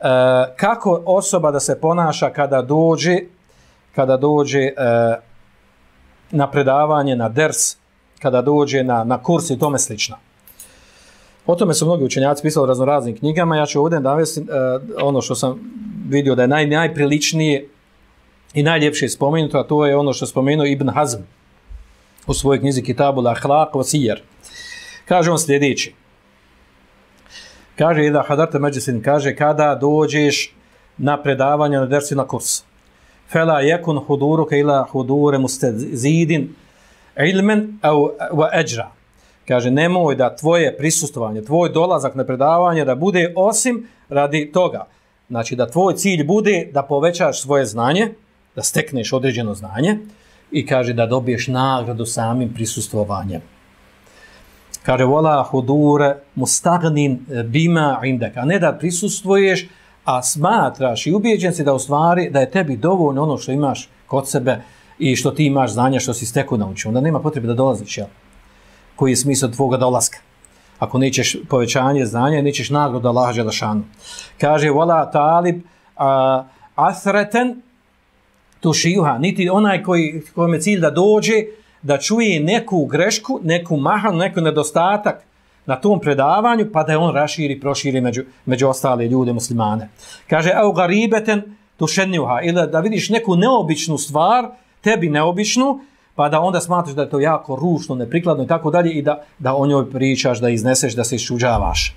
E, kako osoba da se ponaša kada dođe kada dođe e, na predavanje, na ders, kada dođe na, na kurs i tome slično. O tome su mnogi učenjaci pisali raznoraznim knjigama. Ja ću ovdje navesti uh, ono što sam vidio da je naj, najpriličnije i najljepše spomenuto, a to je ono što spomenuo Ibn Hazm u svojoj knjizi Kitabu L'Ahlaq Vasijer. Kaže on sljedeći. Kaže Ida Hadarte Međusin, kaže kada dođeš na predavanje, na dersi, na kurs. Fela jekun huduru ke ila hudure mustezidin ilmen au wa ajra kaže nemoj da tvoje prisustvovanje, tvoj dolazak na predavanje da bude osim radi toga. Znači da tvoj cilj bude da povećaš svoje znanje, da stekneš određeno znanje i kaže da dobiješ nagradu samim prisustvovanjem. Kaže vola hudure mustagnin e, bima indek, a ne da prisustvuješ, a smatraš i ubijeđen si da u stvari da je tebi dovoljno ono što imaš kod sebe i što ti imaš znanje što si steku naučio. Onda nema potrebe da dolaziš, jel? koji je smisao tvoga dolaska. Ako nećeš povećanje znanja, nećeš nagradu Allaha Đelešanu. Kaže, vola talib a, asreten tušijuha, niti onaj koji, kojom je cilj da dođe, da čuje neku grešku, neku mahanu, neku nedostatak na tom predavanju, pa da je on raširi, proširi među, među ostale ljude muslimane. Kaže, au garibeten tušenjuha, ili da vidiš neku neobičnu stvar, tebi neobičnu, pa da onda smatraš da je to jako ružno, neprikladno i tako dalje i da, da o njoj pričaš, da izneseš, da se išuđavaš.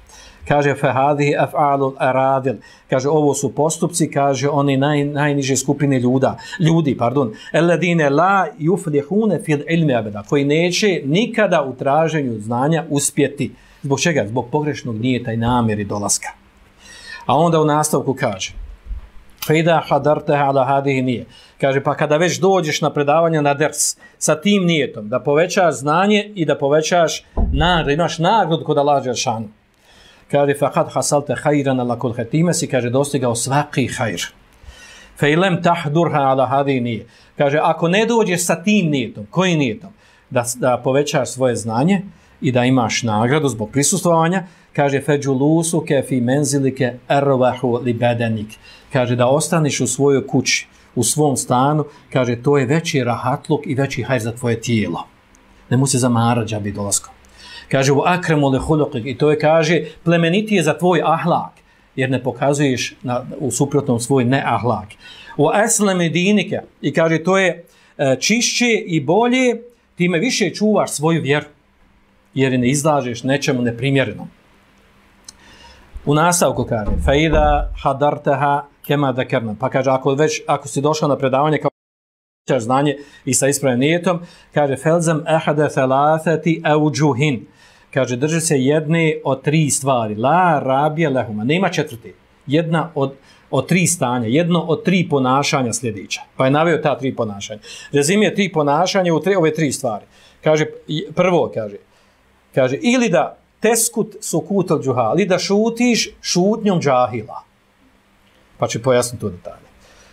Kaže fehadi af'alul aradil. Kaže ovo su postupci, kaže oni naj, najniže skupine ljuda, ljudi, pardon. Alladine la yuflihun fil ilmi abada, koji neće nikada u traženju znanja uspjeti. Zbog čega? Zbog pogrešnog nijeta i namjeri dolaska. A onda u nastavku kaže: Fejda hadarte ala hadihi nije. Kaže, pa kada već dođeš na predavanje na ders sa tim nijetom, da povećaš znanje i da povećaš nagradu, imaš nagradu kod Allah Đeršanu. Kaže, fa hasalta hasalte hajran ala kul hetime si, kaže, dostigao svaki hajr. Fe ilem tahdurha ala hadhihi nije. Kaže, ako ne dođeš sa tim nijetom, koji nijetom? Da, da povećaš svoje znanje i da imaš nagradu zbog prisustvovanja, kaže, fe džulusu ke fi menzilike ervahu li bedenik kaže da ostaniš u svojoj kući, u svom stanu, kaže to je veći rahatluk i veći hajr za tvoje tijelo. Ne mu se zamara džabi dolaskom. Kaže u akremu le hulukik i to je kaže plemenitije za tvoj ahlak jer ne pokazuješ na, u suprotnom svoj neahlak. U esleme dinike i kaže to je e, čišće i bolje time više čuvaš svoju vjeru jer ne izlažeš nečemu neprimjerenom. U nastavku kaže, faida hadartaha kema da kerna. Pa kaže, ako, već, ako si došao na predavanje kao ćeš znanje i sa ispravim nijetom, kaže, felzam ehade thalathati auđuhin. Kaže, drži se jedne od tri stvari. La rabije lehuma. Nema četvrte. Jedna od, od tri stanja. Jedno od tri ponašanja sljedeća. Pa je navio ta tri ponašanja. Rezimije tri ponašanja u tri, ove tri stvari. Kaže, prvo, kaže, kaže, ili da teskut sukut al džuha, ili da šutiš šutnjom džahila pa će pojasniti to detalje.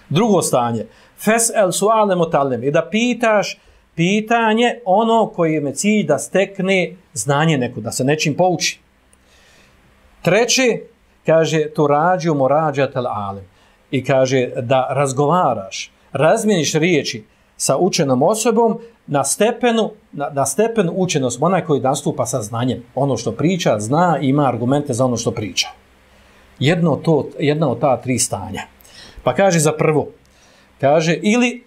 Drugo stanje, fes el suale mutallim. I da pitaš pitanje ono koji je cilj da stekne znanje neko, da se nečim pouči. Treće, kaže, tu rađu morađatel alim. I kaže da razgovaraš, razmijeniš riječi sa učenom osobom na stepenu, na, na stepenu učenost, onaj koji nastupa sa znanjem. Ono što priča, zna, ima argumente za ono što priča jedno to, jedna od ta tri stanja. Pa kaže za prvo, kaže ili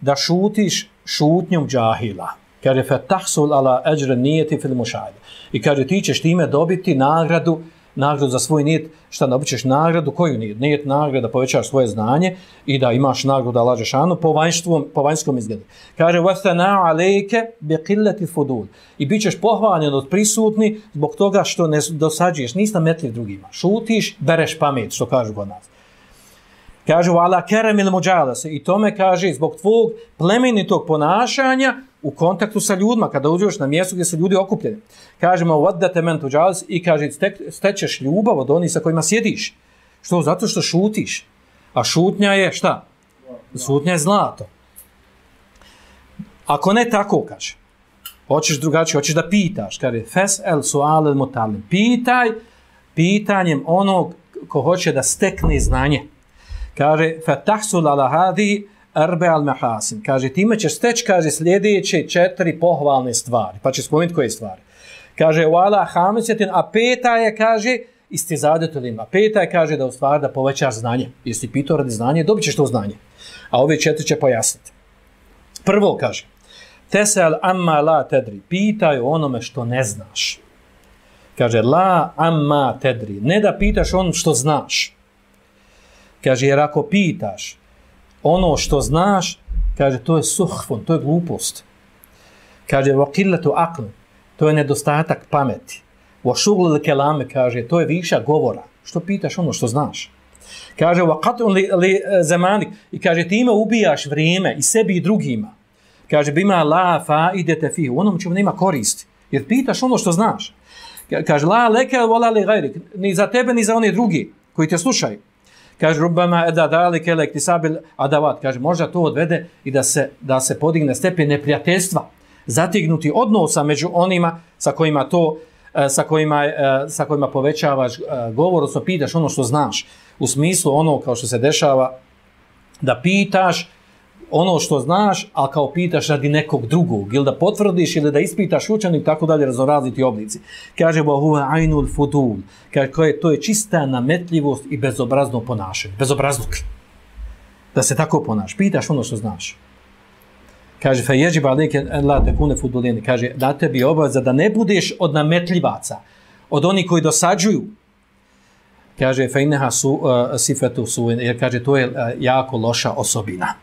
da šutiš šutnjom džahila. Kaže fe tahsul ala ajra niyati fil mushahid. I kaže ti ćeš time dobiti nagradu nagradu za svoj nijet, šta da običeš nagradu, koju nijet? Nijet nagrada da povećaš svoje znanje i da imaš nagradu da lađeš anu po, vanjstvom, po vanjskom izgledu. Kaže, وَثَنَا عَلَيْكَ بِقِلَّةِ فُدُولِ I bit ćeš pohvaljen od prisutni zbog toga što ne dosađuješ, nisi nametljiv drugima. Šutiš, bereš pamet, što kažu kod nas. Kaže, vala kerem il muđala se. I tome kaže, zbog tvog plemenitog ponašanja u kontaktu sa ljudima, kada uđeš na mjestu gdje su ljudi okupljeni. Kaže, ma vada te men i kaže, stećeš ljubav od onih sa kojima sjediš. Što? Zato što šutiš. A šutnja je šta? Šutnja je zlato. Ako ne tako, kaže, hoćeš drugačije, hoćeš da pitaš, kaže, fes el sual el mutalim. Pitaj pitanjem onog ko hoće da stekne znanje. Kaže, fatahsul ala hadi arbe al mahasin. Kaže, time ćeš steći, kaže, sljedeće četiri pohvalne stvari. Pa će spomenuti koje stvari. Kaže, wala ala hamisetin, a peta je, kaže, istizadetovima. Peta je, kaže, da u stvari da povećaš znanje. Jesi pitao radi znanje, dobit ćeš to znanje. A ove četiri će pojasniti. Prvo, kaže, tesel amma la tedri, pitaj onome što ne znaš. Kaže, la amma tedri, ne da pitaš ono što znaš. Kaže, jer ako pitaš ono što znaš, kaže, to je suhfon, to je glupost. Kaže, vokilletu akl, to je nedostatak pameti. Wa šuglil kelame, kaže, to je viša govora. Što pitaš ono što znaš? Kaže, wa qatun li, li eh, zemanik, i kaže, ti ima ubijaš vrijeme i sebi i drugima. Kaže, bima la fa idete fi, u onom čemu nema koristi. Jer pitaš ono što znaš. Kaže, la leke vola li gajrik, ni za tebe, ni za one drugi koji te slušaju. Kaže, rubama eda dali kelek sabil adavat. Kaže, možda to odvede i da se, da se podigne stepen neprijateljstva. Zatignuti odnosa među onima sa kojima to e, sa kojima, e, sa kojima povećavaš e, govor, odnosno pitaš ono što znaš. U smislu ono kao što se dešava da pitaš ono što znaš, a kao pitaš radi nekog drugog, ili da potvrdiš ili da ispitaš učenik, tako dalje razoraziti oblici. Kaže bo huve ainul fudul, kaže to je čista nametljivost i bezobrazno ponašanje, bezobrazluk. Da se tako ponaš, pitaš ono što znaš. Kaže, fe jeđi ba leke la te kune futbolini, kaže, da tebi obaveza da ne budeš od nametljivaca, od onih koji dosađuju, kaže, fe ineha su, eh, uh, sifetu su, jer kaže, to je uh, jako loša osobina.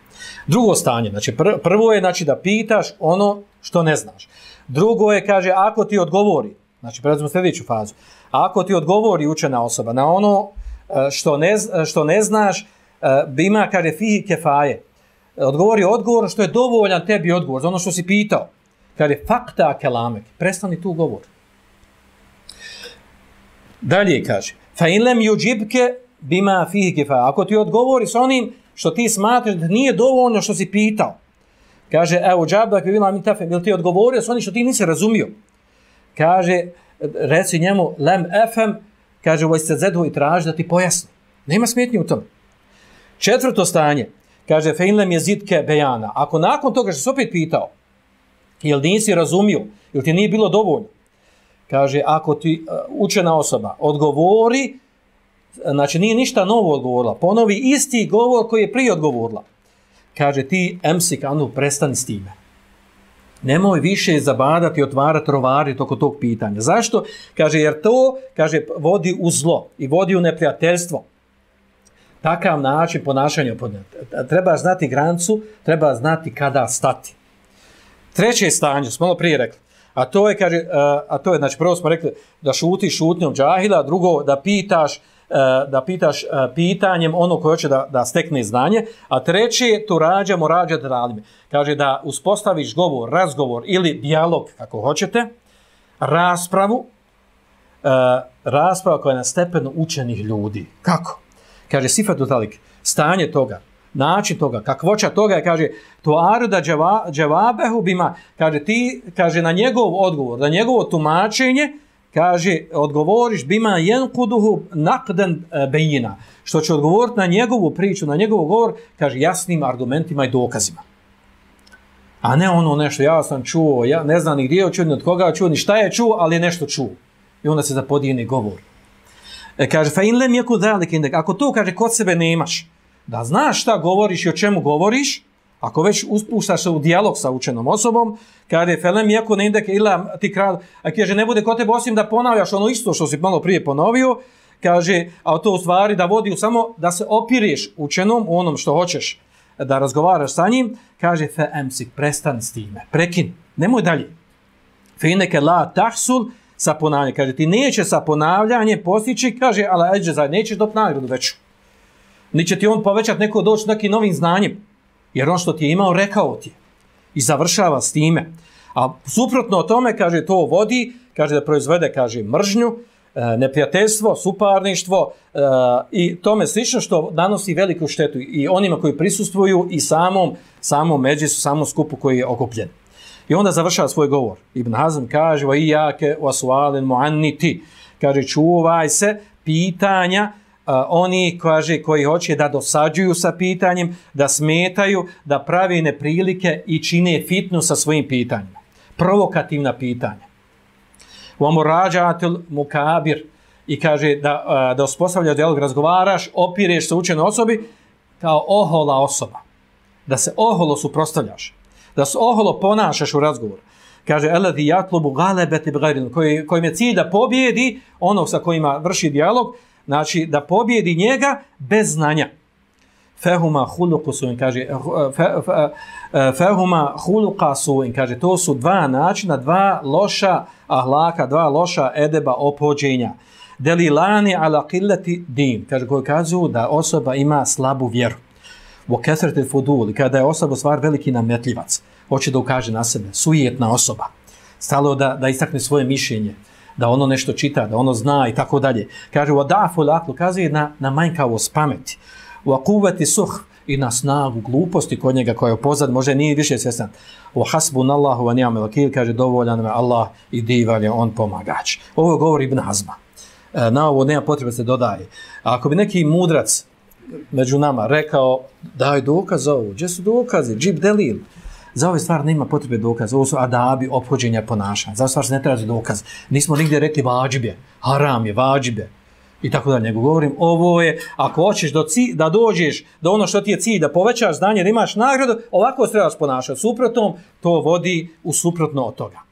Drugo stanje, znači pr prvo je znači da pitaš ono što ne znaš. Drugo je, kaže, ako ti odgovori, znači prelazimo sljedeću fazu, ako ti odgovori učena osoba na ono e, što ne, e, što ne znaš, e, bima, kaže, fihi kefaje, odgovori odgovor što je dovoljan tebi odgovor, za ono što si pitao. Kaže, fakta kelamek, prestani tu govor. Dalje kaže, fa inlem yujibke bima fihi kefaje, ako ti odgovori s onim što ti smatraš da nije dovoljno što si pitao. Kaže, evo, džabda, kada bila mi tefe, bil ti odgovorio s onim što ti nisi razumio. Kaže, reci njemu, lem efem, kaže, ovo se zedu i traži da ti pojasni. Nema smetnje u tom. Četvrto stanje, kaže, feinlem je zitke bejana. Ako nakon toga što se opet pitao, jel nisi razumio, jel ti nije bilo dovoljno, kaže, ako ti e, učena osoba odgovori, znači nije ništa novo odgovorila, ponovi isti govor koji je prije odgovorila. Kaže ti, emsik, anu, prestani s time. Nemoj više zabadati otvarati rovari toko tog pitanja. Zašto? Kaže, jer to, kaže, vodi u zlo i vodi u neprijateljstvo. Takav način ponašanja Treba znati grancu, treba znati kada stati. Treće stanje, smo malo prije rekli, a to je, kaže, a to je, znači, prvo smo rekli da šuti šutnjom džahila, drugo da pitaš, E, da pitaš e, pitanjem ono koje hoće da, da stekne znanje, a treće, tu rađamo, rađa da radime. Kaže da uspostaviš govor, razgovor ili dijalog, ako hoćete, raspravu, e, rasprava koja je na stepenu učenih ljudi. Kako? Kaže Sifat Talik, stanje toga, način toga, kakvoća toga je, kaže, to aruda dževabehu bima, kaže, ti, kaže, na njegov odgovor, na njegovo tumačenje, kaže, odgovoriš bima jenkuduhu nakden e, bejina, što će odgovoriti na njegovu priču, na njegov govor, kaže, jasnim argumentima i dokazima. A ne ono nešto, ja sam čuo, ja ne znam ni gdje je čuo, ni od koga je čuo, ni šta je čuo, ali je nešto čuo. I onda se zapodijeni govor. E, kaže, fa in lem jeku dalik indek, ako to, kaže, kod sebe nemaš, da znaš šta govoriš i o čemu govoriš, Ako već uspuštaš se u dijalog sa učenom osobom, kada je felem jako ne indek ila ti krad, a kaže ne bude kod tebe osim da ponavljaš ono isto što si malo prije ponovio, kaže, a to u stvari da vodi samo da se opiriš učenom u onom što hoćeš da razgovaraš sa njim, kaže fe emsik, prestani s time, prekin, nemoj dalje. Fe ineke la tahsul sa ponavljanjem, kaže ti neće sa ponavljanjem postići, kaže, ali ajde, nećeš dop nagradu veću. Niće ti on povećati neko doći nekim novim znanjem. Jer on što ti je imao, rekao ti je. I završava s time. A suprotno o tome, kaže, to vodi, kaže da proizvede, kaže, mržnju, e, neprijateljstvo, suparništvo e, i tome slično što nanosi veliku štetu i onima koji prisustvuju i samom, samom međisu, samom skupu koji je okupljen. I onda završava svoj govor. Ibn Hazm kaže, va i jake, va muanniti. Kaže, čuvaj se pitanja oni kaže, koji hoće da dosađuju sa pitanjem, da smetaju, da pravi neprilike i čine fitnu sa svojim pitanjima. Provokativna pitanja. U amorađatil mukabir i kaže da, da uspostavlja dijalog, razgovaraš, opireš se učenoj osobi kao ohola osoba. Da se oholo suprostavljaš. Da se oholo ponašaš u razgovoru kaže eladi yatlubu galebeti bighayrin koji kojim je cilj da pobjedi onog sa kojima vrši dijalog znači da pobjedi njega bez znanja. Fahuma khuluqu suin, kaže eh, fahuma eh, khuluqa suin, kaže to su dva načina dva loša ahlaka dva loša edeba opođenja. Delilani ala qillati din kaže koji kazuju da osoba ima slabu vjeru. Wa kasrati fudul kada je osoba stvar veliki nametljivac hoće da ukaže na sebe, sujetna osoba, stalo da, da istakne svoje mišljenje, da ono nešto čita, da ono zna i tako dalje. Kaže, wa adafu laklu, kazuje na, na manjkavost pameti, wa kuvati suh i na snagu gluposti kod njega koja je pozad, može nije više svjestan. Wa hasbu Allahu wa nijam elakil, kaže, dovoljan me Allah i divan je on pomagač. Ovo govori Ibn Hazma. E, na ovo nema potrebe se dodaje. A ako bi neki mudrac među nama rekao, daj dokaz ovo, gdje su dokazi, džib delil, Za ove stvari nema potrebe dokaza. Ovo su adabi obhođenja ponašanja. Za ove stvari se ne traži dokaz. Nismo nigdje rekli vađibje. Haram je, vađibje. I tako da nego govorim, ovo je, ako hoćeš do cilj, da dođeš do ono što ti je cilj, da povećaš znanje, da imaš nagradu, ovako se trebaš ponašati. Suprotom, to vodi u suprotno od toga.